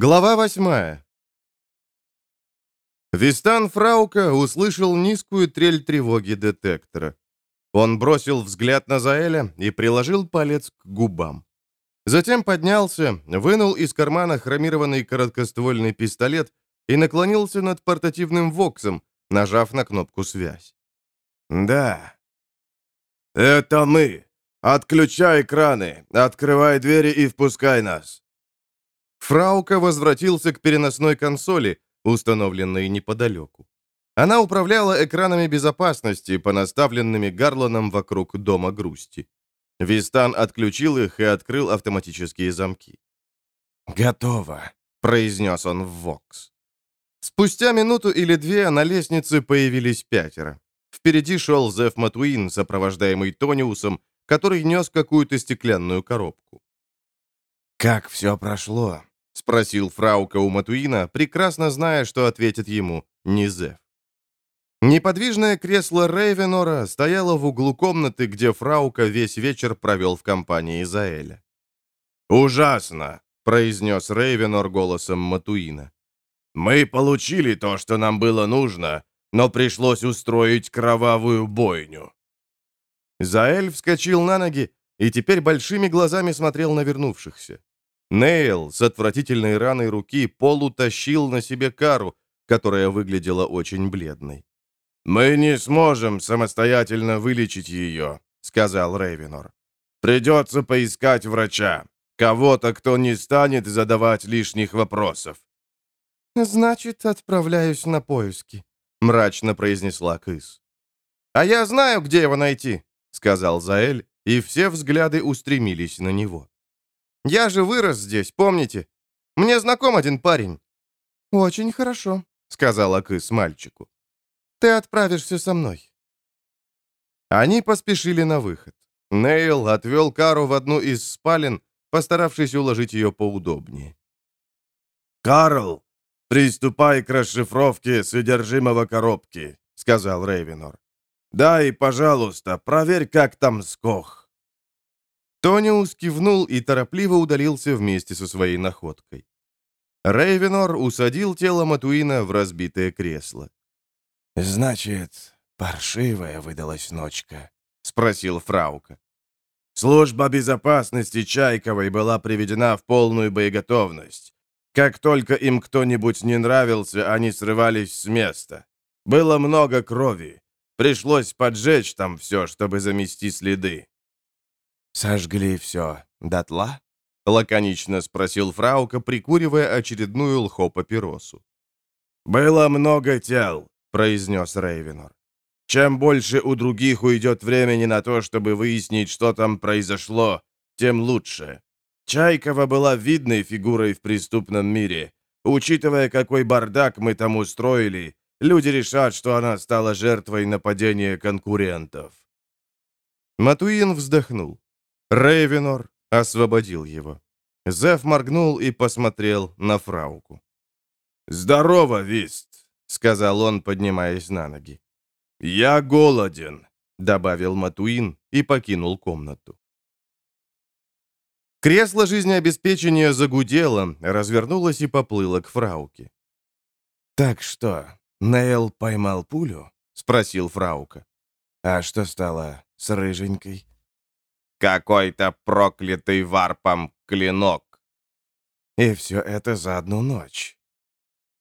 Глава восьмая. Вистан Фраука услышал низкую трель тревоги детектора. Он бросил взгляд на Заэля и приложил палец к губам. Затем поднялся, вынул из кармана хромированный короткоствольный пистолет и наклонился над портативным воксом, нажав на кнопку «Связь». «Да». «Это мы. Отключай экраны, открывай двери и впускай нас». Фраука возвратился к переносной консоли, установленной неподалеку. Она управляла экранами безопасности, понаставленными Гарланом вокруг Дома грусти. Вистан отключил их и открыл автоматические замки. «Готово», — произнес он в Вокс. Спустя минуту или две на лестнице появились пятеро. Впереди шел Зеф Матуин, сопровождаемый Тониусом, который нес какую-то стеклянную коробку. «Как все прошло?» — спросил Фраука у Матуина, прекрасно зная, что ответит ему не Зев. Неподвижное кресло Рейвенора стояло в углу комнаты, где Фраука весь вечер провел в компании Заэля. «Ужасно!» — произнес Рейвенор голосом Матуина. «Мы получили то, что нам было нужно, но пришлось устроить кровавую бойню». Заэль вскочил на ноги и теперь большими глазами смотрел на вернувшихся. Нейл с отвратительной раной руки полутащил на себе кару, которая выглядела очень бледной. «Мы не сможем самостоятельно вылечить ее», — сказал Рейвенор. «Придется поискать врача, кого-то, кто не станет задавать лишних вопросов». «Значит, отправляюсь на поиски», — мрачно произнесла Кыс. «А я знаю, где его найти», — сказал Заэль, и все взгляды устремились на него. Я же вырос здесь, помните? Мне знаком один парень». «Очень хорошо», — сказала Кыс мальчику. «Ты отправишься со мной». Они поспешили на выход. Нейл отвел Кару в одну из спален, постаравшись уложить ее поудобнее. «Карл, приступай к расшифровке содержимого коробки», — сказал Рейвенор. «Да и, пожалуйста, проверь, как там скох». Тониус кивнул и торопливо удалился вместе со своей находкой. Рейвенор усадил тело Матуина в разбитое кресло. «Значит, паршивая выдалась ночка?» — спросил Фраука. Служба безопасности Чайковой была приведена в полную боеготовность. Как только им кто-нибудь не нравился, они срывались с места. Было много крови. Пришлось поджечь там все, чтобы замести следы. «Сожгли все дотла?» — лаконично спросил Фраука, прикуривая очередную лхо-папиросу. «Было много тел», — произнес Рейвенор. «Чем больше у других уйдет времени на то, чтобы выяснить, что там произошло, тем лучше. Чайкова была видной фигурой в преступном мире. Учитывая, какой бардак мы там устроили, люди решат, что она стала жертвой нападения конкурентов». Матуин вздохнул. Рейвенор освободил его. Зев моргнул и посмотрел на фрауку. «Здорово, Вист», — сказал он, поднимаясь на ноги. «Я голоден», — добавил Матуин и покинул комнату. Кресло жизнеобеспечения загудело, развернулось и поплыло к фрауке. «Так что, Нейл поймал пулю?» — спросил фраука. «А что стало с рыженькой?» Какой-то проклятый варпом клинок. И все это за одну ночь.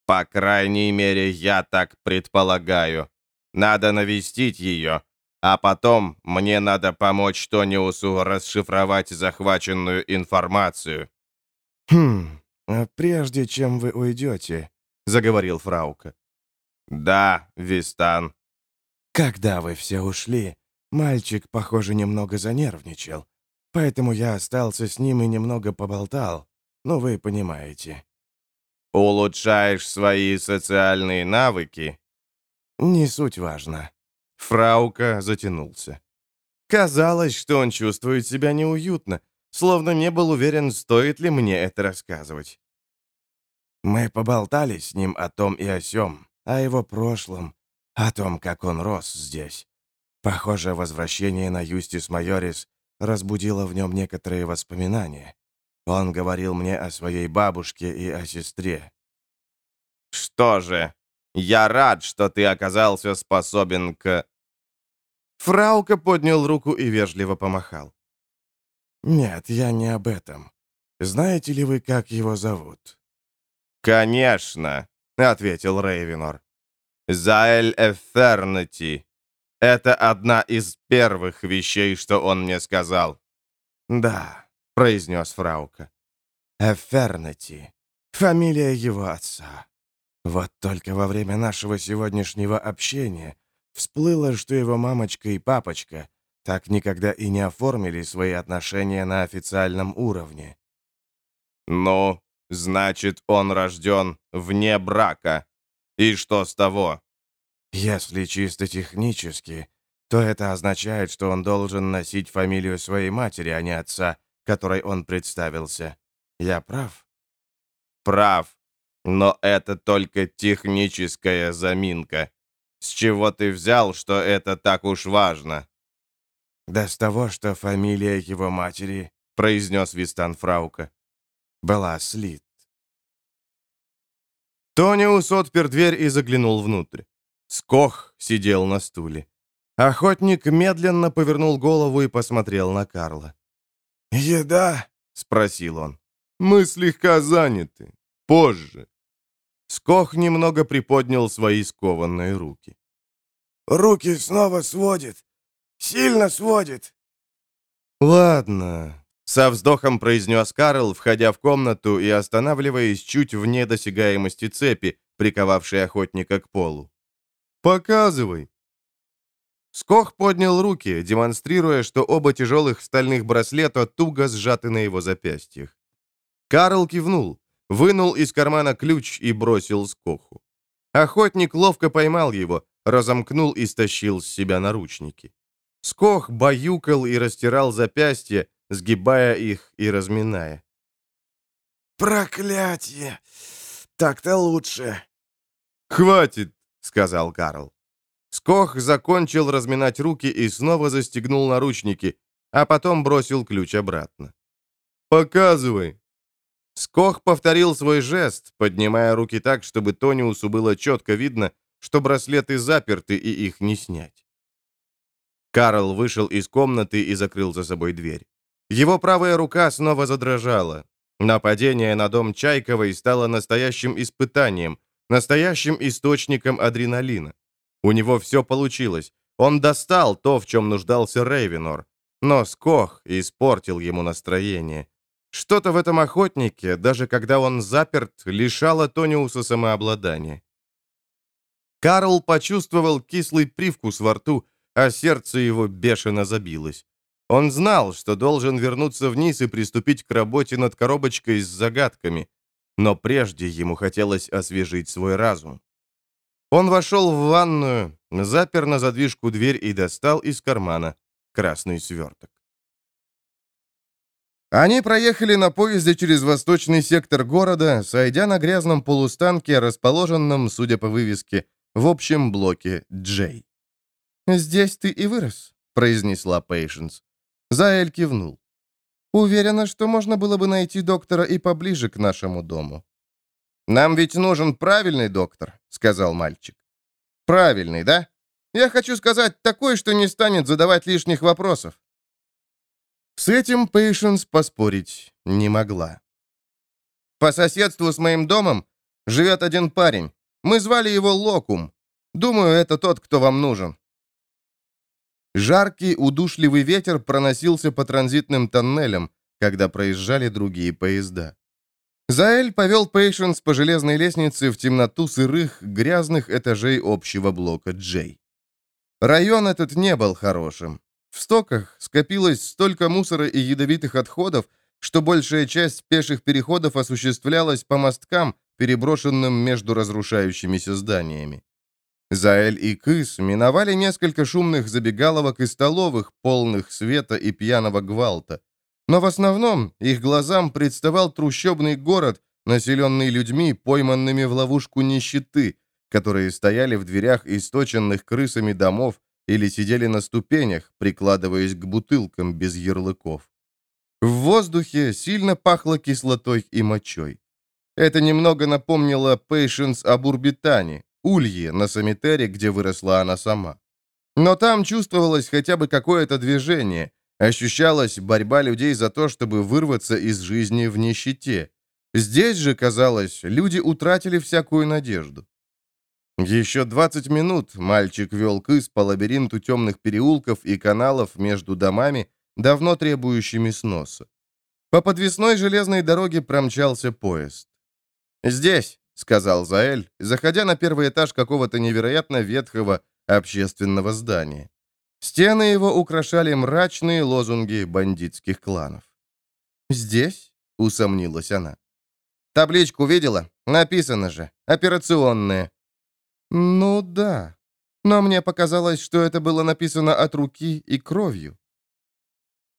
По крайней мере, я так предполагаю. Надо навестить ее, а потом мне надо помочь Тониусу расшифровать захваченную информацию. «Хм, а прежде чем вы уйдете», — заговорил Фраука. «Да, Вистан». «Когда вы все ушли, Мальчик, похоже, немного занервничал, поэтому я остался с ним и немного поболтал. Ну, вы понимаете. Улучшаешь свои социальные навыки? Не суть важно. Фраука затянулся. Казалось, что он чувствует себя неуютно, словно не был уверен, стоит ли мне это рассказывать. Мы поболтали с ним о том и о сём, о его прошлом, о том, как он рос здесь. Похоже, возвращение на Юстис Майорис разбудило в нем некоторые воспоминания. Он говорил мне о своей бабушке и о сестре. Что же, я рад, что ты оказался способен к... Фраука поднял руку и вежливо помахал. «Нет, я не об этом. Знаете ли вы, как его зовут?» «Конечно», — ответил Рейвенор. «Заэль Эфернати. Это одна из первых вещей, что он мне сказал». «Да», — произнес Фраука. «Эфернати. Фамилия его отца. Вот только во время нашего сегодняшнего общения всплыло, что его мамочка и папочка так никогда и не оформили свои отношения на официальном уровне. «Ну, значит, он рожден вне брака. И что с того?» «Если чисто технически, то это означает, что он должен носить фамилию своей матери, а не отца, которой он представился. Я прав?» «Прав. Но это только техническая заминка. С чего ты взял, что это так уж важно?» «Да с того, что фамилия его матери», — произнес Вистан Фраука, — «была Слит». Тониус отпер дверь и заглянул внутрь. Скох сидел на стуле. Охотник медленно повернул голову и посмотрел на Карла. «Еда?» — спросил он. «Мы слегка заняты. Позже». Скох немного приподнял свои скованные руки. «Руки снова сводит. Сильно сводит». «Ладно», — со вздохом произнес Карл, входя в комнату и останавливаясь чуть вне досягаемости цепи, приковавшей охотника к полу. «Показывай». Скох поднял руки, демонстрируя, что оба тяжелых стальных браслета туго сжаты на его запястьях. Карл кивнул, вынул из кармана ключ и бросил Скоху. Охотник ловко поймал его, разомкнул и стащил с себя наручники. Скох баюкал и растирал запястья, сгибая их и разминая. «Проклятие! Так-то лучше!» «Хватит!» — сказал Карл. Скох закончил разминать руки и снова застегнул наручники, а потом бросил ключ обратно. «Показывай!» Скох повторил свой жест, поднимая руки так, чтобы Тониусу было четко видно, что браслеты заперты и их не снять. Карл вышел из комнаты и закрыл за собой дверь. Его правая рука снова задрожала. Нападение на дом Чайковой стало настоящим испытанием, настоящим источником адреналина. У него все получилось. Он достал то, в чем нуждался Рейвенор. Но Скох испортил ему настроение. Что-то в этом охотнике, даже когда он заперт, лишало Тониуса самообладания. Карл почувствовал кислый привкус во рту, а сердце его бешено забилось. Он знал, что должен вернуться вниз и приступить к работе над коробочкой с загадками, но прежде ему хотелось освежить свой разум. Он вошел в ванную, запер на задвижку дверь и достал из кармана красный сверток. Они проехали на поезде через восточный сектор города, сойдя на грязном полустанке, расположенном, судя по вывеске, в общем блоке «Джей». «Здесь ты и вырос», — произнесла Пейшенс. Заэль кивнул. «Уверена, что можно было бы найти доктора и поближе к нашему дому». «Нам ведь нужен правильный доктор», — сказал мальчик. «Правильный, да? Я хочу сказать такой, что не станет задавать лишних вопросов. С этим Пейшенс поспорить не могла. По соседству с моим домом живет один парень. Мы звали его Локум. Думаю, это тот, кто вам нужен. Жаркий, удушливый ветер проносился по транзитным тоннелям, когда проезжали другие поезда. Заэль повел Пейшенс по железной лестнице в темноту сырых, грязных этажей общего блока Джей. Район этот не был хорошим. В стоках скопилось столько мусора и ядовитых отходов, что большая часть пеших переходов осуществлялась по мосткам, переброшенным между разрушающимися зданиями. Заэль и Кыс миновали несколько шумных забегаловок и столовых, полных света и пьяного гвалта. Но в основном их глазам представал трущобный город, населенный людьми, пойманными в ловушку нищеты, которые стояли в дверях источенных крысами домов или сидели на ступенях, прикладываясь к бутылкам без ярлыков. В воздухе сильно пахло кислотой и мочой. Это немного напомнило Пейшенс об Урбитане, Улье на Самитере, где выросла она сама. Но там чувствовалось хотя бы какое-то движение, ощущалась борьба людей за то, чтобы вырваться из жизни в нищете. Здесь же, казалось, люди утратили всякую надежду. Еще 20 минут мальчик вел кыс по лабиринту темных переулков и каналов между домами, давно требующими сноса. По подвесной железной дороге промчался поезд. «Здесь», — сказал Заэль, заходя на первый этаж какого-то невероятно ветхого общественного здания. Стены его украшали мрачные лозунги бандитских кланов. «Здесь?» — усомнилась она. «Табличку видела? Написано же. Операционная». «Ну да. Но мне показалось, что это было написано от руки и кровью».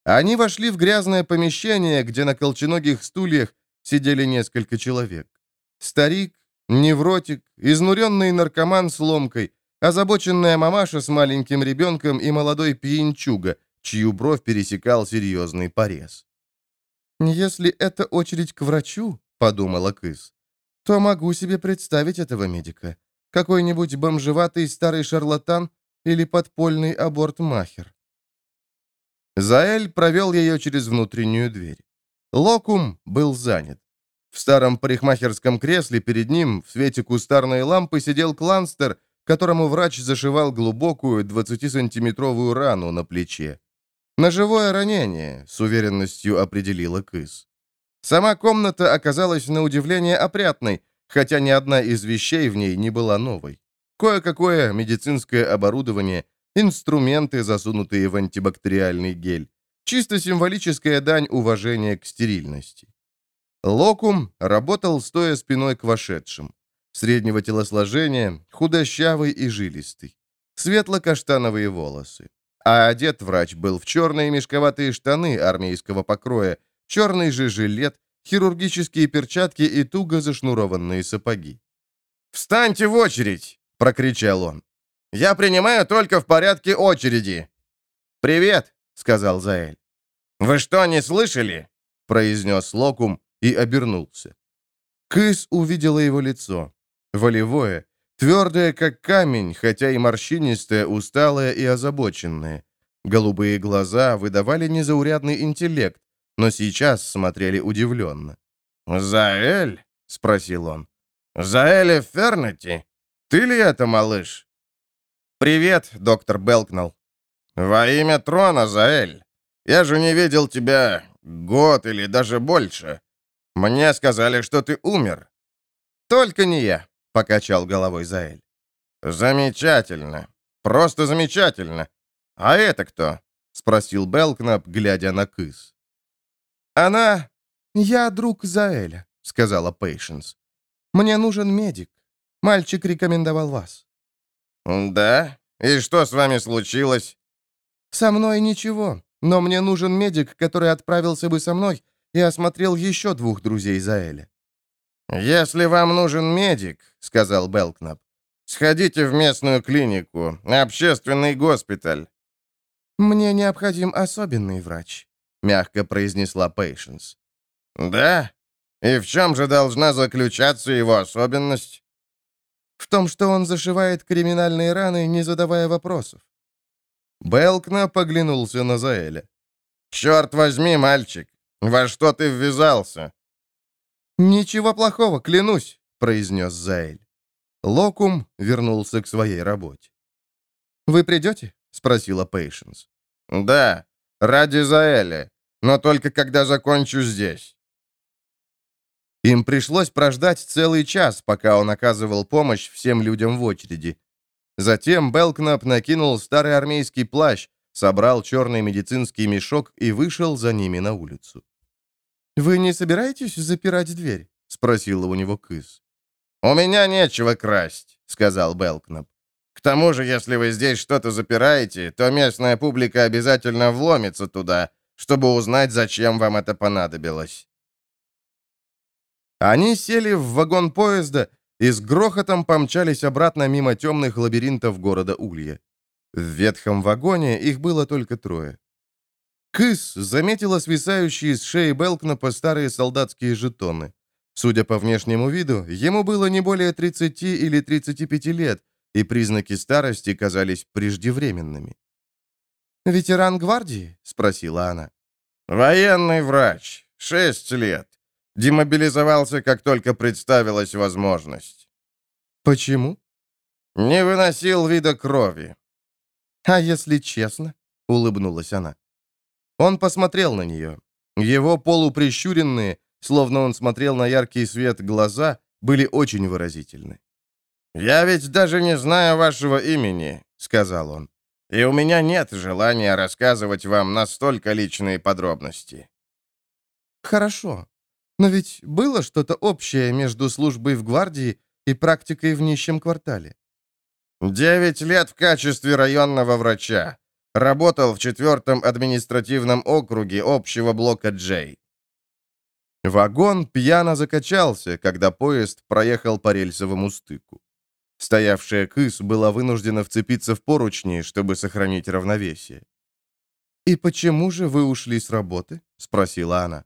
Они вошли в грязное помещение, где на колченогих стульях сидели несколько человек. Старик, невротик, изнуренный наркоман с ломкой, озабоченная мамаша с маленьким ребенком и молодой пьянчуга, чью бровь пересекал серьезный порез. «Если это очередь к врачу», — подумала Кыс, — «то могу себе представить этого медика. Какой-нибудь бомжеватый старый шарлатан или подпольный аборт-махер». Заэль провел ее через внутреннюю дверь. Локум был занят. В старом парикмахерском кресле перед ним в свете кустарной лампы сидел кланстер, которому врач зашивал глубокую 20-сантиметровую рану на плече. Ножевое ранение, с уверенностью определила Кыс. Сама комната оказалась на удивление опрятной, хотя ни одна из вещей в ней не была новой. Кое-какое медицинское оборудование, инструменты, засунутые в антибактериальный гель. Чисто символическая дань уважения к стерильности. Локум работал, стоя спиной к вошедшим. Среднего телосложения, худощавый и жилистый. Светло-каштановые волосы. А одет врач был в черные мешковатые штаны армейского покроя, черный же жилет, хирургические перчатки и туго зашнурованные сапоги. «Встаньте в очередь!» — прокричал он. «Я принимаю только в порядке очереди!» «Привет!» — сказал Заэль. «Вы что, не слышали?» — произнес Локум, и обернулся. Кыс увидела его лицо. Волевое, твердое, как камень, хотя и морщинистое, усталое и озабоченное. Голубые глаза выдавали незаурядный интеллект, но сейчас смотрели удивленно. «Заэль?» — спросил он. «Заэль Фернати? Ты ли это, малыш?» «Привет, доктор Белкнал». «Во имя трона, Заэль. Я же не видел тебя год или даже больше. «Мне сказали, что ты умер». «Только не я», — покачал головой Заэль. «Замечательно. Просто замечательно. А это кто?» — спросил Белкнап, глядя на Кыс. «Она... Я друг Заэля», — сказала Пейшенс. «Мне нужен медик. Мальчик рекомендовал вас». «Да? И что с вами случилось?» «Со мной ничего, но мне нужен медик, который отправился бы со мной и осмотрел еще двух друзей Заэля. «Если вам нужен медик», — сказал Белкнап, — «сходите в местную клинику, общественный госпиталь». «Мне необходим особенный врач», — мягко произнесла Пейшенс. «Да? И в чем же должна заключаться его особенность?» «В том, что он зашивает криминальные раны, не задавая вопросов». Белкна поглянулся на Заэля. «Черт возьми, мальчик, во что ты ввязался?» «Ничего плохого, клянусь», — произнес Заэль. Локум вернулся к своей работе. «Вы придете?» — спросила Пейшенс. «Да, ради Заэля, но только когда закончу здесь». Им пришлось прождать целый час, пока он оказывал помощь всем людям в очереди. Затем Белкнап накинул старый армейский плащ, собрал черный медицинский мешок и вышел за ними на улицу. «Вы не собираетесь запирать дверь?» — спросила у него Кыс. «У меня нечего красть», — сказал Белкнап. «К тому же, если вы здесь что-то запираете, то местная публика обязательно вломится туда, чтобы узнать, зачем вам это понадобилось». Они сели в вагон поезда и с грохотом помчались обратно мимо темных лабиринтов города Улья. В ветхом вагоне их было только трое. Кыс заметила свисающие с шеи Белкнапа старые солдатские жетоны. Судя по внешнему виду, ему было не более 30 или 35 лет, и признаки старости казались преждевременными. «Ветеран гвардии?» — спросила она. «Военный врач. Шесть лет. Демобилизовался, как только представилась возможность». «Почему?» «Не выносил вида крови». «А если честно?» — улыбнулась она. Он посмотрел на нее. Его полуприщуренные, словно он смотрел на яркий свет глаза, были очень выразительны. «Я ведь даже не знаю вашего имени», — сказал он. «И у меня нет желания рассказывать вам настолько личные подробности». «Хорошо. Но ведь было что-то общее между службой в гвардии и практикой в нищем квартале?» «Девять лет в качестве районного врача. Работал в четвертом административном округе общего блока Джей». Вагон пьяно закачался, когда поезд проехал по рельсовому стыку. Стоявшая кыс была вынуждена вцепиться в поручни, чтобы сохранить равновесие. «И почему же вы ушли с работы?» — спросила она.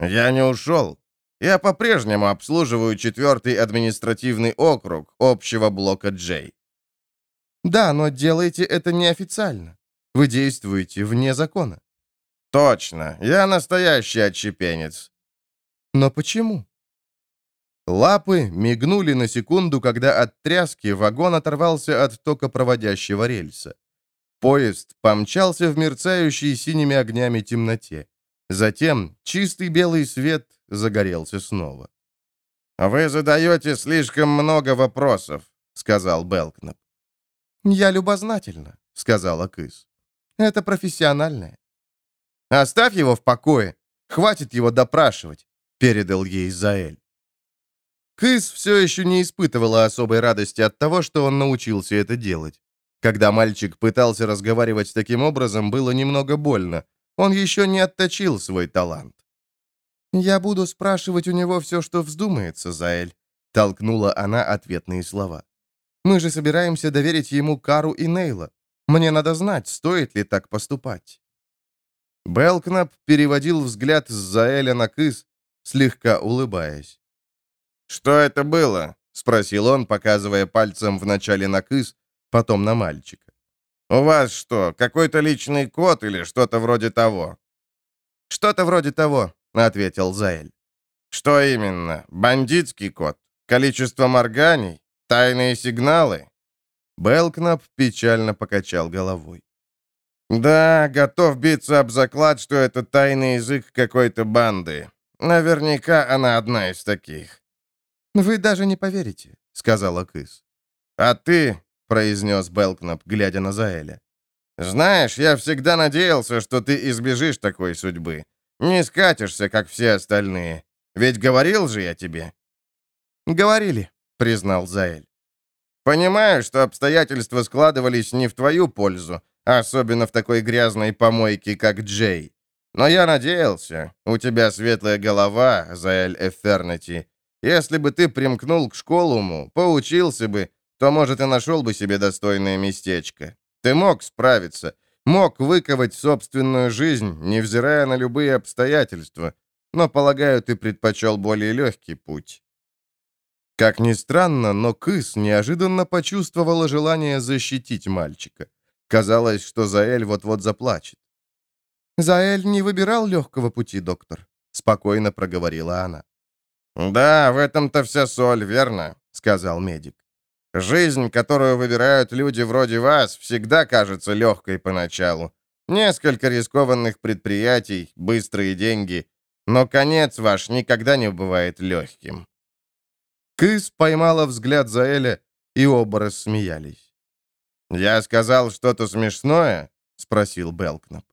«Я не ушел. Я по-прежнему обслуживаю четвертый административный округ общего блока Джей». «Да, но делаете это неофициально. Вы действуете вне закона». «Точно. Я настоящий отщепенец». «Но почему?» Лапы мигнули на секунду, когда от тряски вагон оторвался от токопроводящего рельса. Поезд помчался в мерцающей синими огнями темноте. Затем чистый белый свет загорелся снова. «Вы задаете слишком много вопросов», — сказал Белкнап. «Я любознательна», — сказала Кыс. «Это профессиональное». «Оставь его в покое. Хватит его допрашивать», — передал ей Заэль. Кыс все еще не испытывала особой радости от того, что он научился это делать. Когда мальчик пытался разговаривать таким образом, было немного больно. Он еще не отточил свой талант. «Я буду спрашивать у него все, что вздумается, Заэль», — толкнула она ответные слова. «Мы же собираемся доверить ему Кару и Нейла. Мне надо знать, стоит ли так поступать». Белкнап переводил взгляд с Заэля на Кыс, слегка улыбаясь. «Что это было?» — спросил он, показывая пальцем вначале на кыс, потом на мальчика. «У вас что, какой-то личный код или что-то вроде того?» «Что-то вроде того», — ответил Заэль. «Что именно? Бандитский код? Количество морганий? Тайные сигналы?» Белкнап печально покачал головой. «Да, готов биться об заклад, что это тайный язык какой-то банды. Наверняка она одна из таких. «Вы даже не поверите», — сказала Кыс. «А ты», — произнес Белкнап, глядя на Заэля, «знаешь, я всегда надеялся, что ты избежишь такой судьбы. Не скатишься, как все остальные. Ведь говорил же я тебе». «Говорили», — признал Заэль. «Понимаю, что обстоятельства складывались не в твою пользу, особенно в такой грязной помойке, как Джей. Но я надеялся. У тебя светлая голова, Заэль Эфернати, если бы ты примкнул к школуму, поучился бы, то, может, и нашел бы себе достойное местечко. Ты мог справиться, мог выковать собственную жизнь, невзирая на любые обстоятельства, но, полагаю, ты предпочел более легкий путь». Как ни странно, но Кыс неожиданно почувствовала желание защитить мальчика. Казалось, что Заэль вот-вот заплачет. «Заэль не выбирал легкого пути, доктор», — спокойно проговорила она. «Да, в этом-то вся соль, верно?» — сказал медик. «Жизнь, которую выбирают люди вроде вас, всегда кажется легкой поначалу. Несколько рискованных предприятий, быстрые деньги, но конец ваш никогда не бывает легким». Кыс поймала взгляд Заэля, и оба рассмеялись. «Я сказал что-то смешное?» — спросил Белкнап.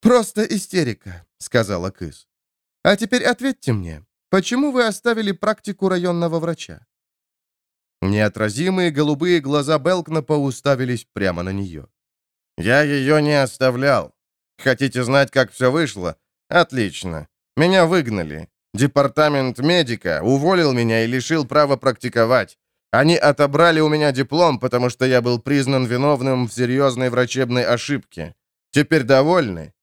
«Просто истерика», — сказала Кыс. «А теперь ответьте мне, Почему вы оставили практику районного врача?» Неотразимые голубые глаза Белкнапа уставились прямо на нее. «Я ее не оставлял. Хотите знать, как все вышло? Отлично. Меня выгнали. Департамент медика уволил меня и лишил права практиковать. Они отобрали у меня диплом, потому что я был признан виновным в серьезной врачебной ошибке. Теперь довольны?»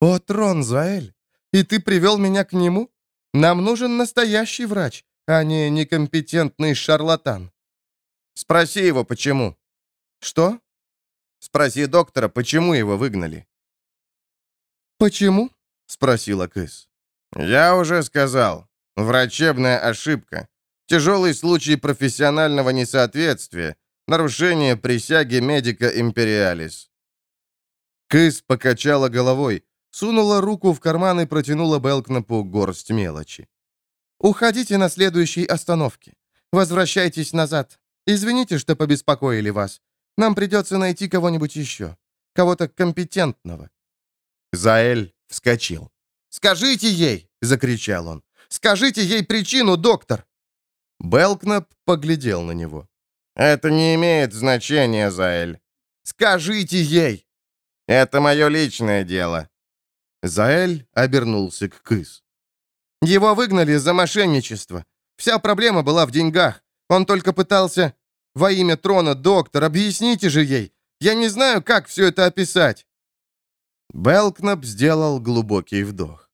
«О, трон, Заэль, и ты привел меня к нему? Нам нужен настоящий врач, а не некомпетентный шарлатан». «Спроси его, почему». «Что?» «Спроси доктора, почему его выгнали». «Почему?» — спросила Кыс. «Я уже сказал. Врачебная ошибка. Тяжелый случай профессионального несоответствия. Нарушение присяги медика империалис». Кыс покачала головой, сунула руку в карман и протянула Белкнапу горсть мелочи. «Уходите на следующей остановке. Возвращайтесь назад. Извините, что побеспокоили вас. Нам придется найти кого-нибудь еще. Кого-то компетентного». Заэль вскочил. «Скажите ей!» — закричал он. «Скажите ей причину, доктор!» Белкнап поглядел на него. «Это не имеет значения, Заэль». «Скажите ей!» «Это мое личное дело». Заэль обернулся к Кыс. «Его выгнали за мошенничество. Вся проблема была в деньгах. Он только пытался... Во имя трона, доктор, объясните же ей. Я не знаю, как все это описать». Белкнап сделал глубокий вдох.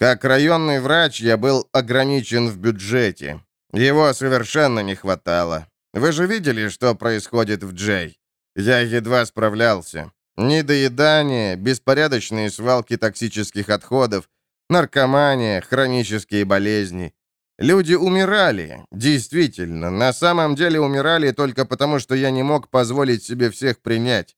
Как районный врач я был ограничен в бюджете. Его совершенно не хватало. Вы же видели, что происходит в Джей? Я едва справлялся. Недоедание, беспорядочные свалки токсических отходов, наркомания, хронические болезни. Люди умирали, действительно, на самом деле умирали только потому, что я не мог позволить себе всех принять.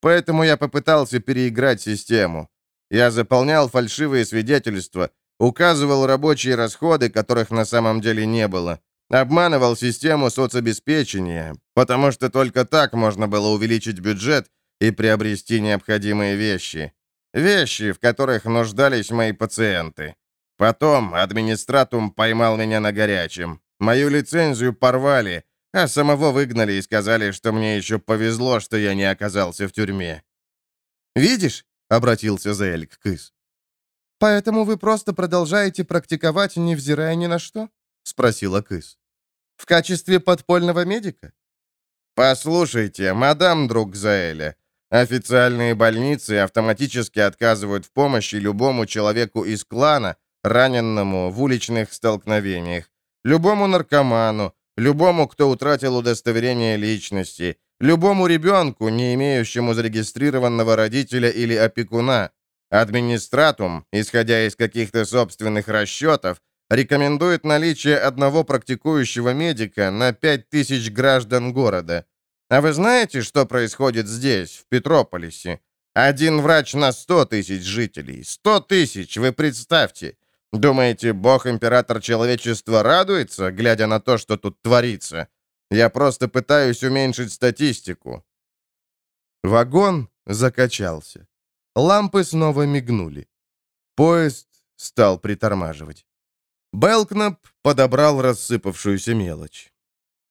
Поэтому я попытался переиграть систему. Я заполнял фальшивые свидетельства, указывал рабочие расходы, которых на самом деле не было, обманывал систему соцобеспечения, потому что только так можно было увеличить бюджет и приобрести необходимые вещи. Вещи, в которых нуждались мои пациенты. Потом администратум поймал меня на горячем. Мою лицензию порвали, а самого выгнали и сказали, что мне еще повезло, что я не оказался в тюрьме. «Видишь?» — обратился Зель к Кыс. «Поэтому вы просто продолжаете практиковать, невзирая ни на что?» — спросила Кыс. «В качестве подпольного медика?» «Послушайте, мадам друг Заэля, официальные больницы автоматически отказывают в помощи любому человеку из клана, раненному в уличных столкновениях, любому наркоману, любому, кто утратил удостоверение личности, любому ребенку, не имеющему зарегистрированного родителя или опекуна. Администратум, исходя из каких-то собственных расчетов, рекомендует наличие одного практикующего медика на 5000 граждан города. А вы знаете, что происходит здесь, в Петрополисе? Один врач на 100 тысяч жителей. 100 тысяч, вы представьте. Думаете, бог-император человечества радуется, глядя на то, что тут творится? Я просто пытаюсь уменьшить статистику». Вагон закачался. Лампы снова мигнули. Поезд стал притормаживать. Белкнап подобрал рассыпавшуюся мелочь.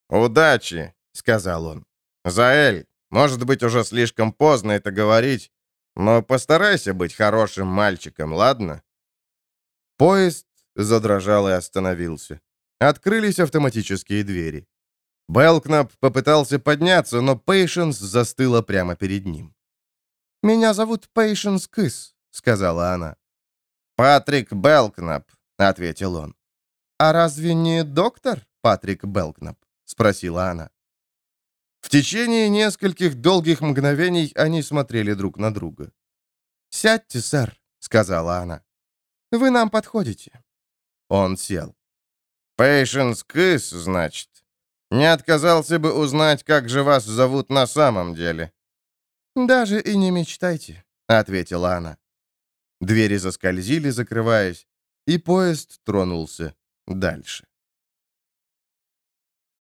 «Удачи», — сказал он. «Заэль, может быть, уже слишком поздно это говорить, но постарайся быть хорошим мальчиком, ладно?» Поезд задрожал и остановился. Открылись автоматические двери. Белкнап попытался подняться, но Пейшенс застыла прямо перед ним. «Меня зовут Пейшенс Кыс», — сказала она. «Патрик Белкнап», — ответил он. «А разве не доктор Патрик Белкнап?» — спросила она. В течение нескольких долгих мгновений они смотрели друг на друга. «Сядьте, сэр», — сказала она. Вы нам подходите». Он сел. «Пейшенс Кыс, значит. Не отказался бы узнать, как же вас зовут на самом деле». «Даже и не мечтайте», — ответила она. Двери заскользили, закрываясь, и поезд тронулся дальше.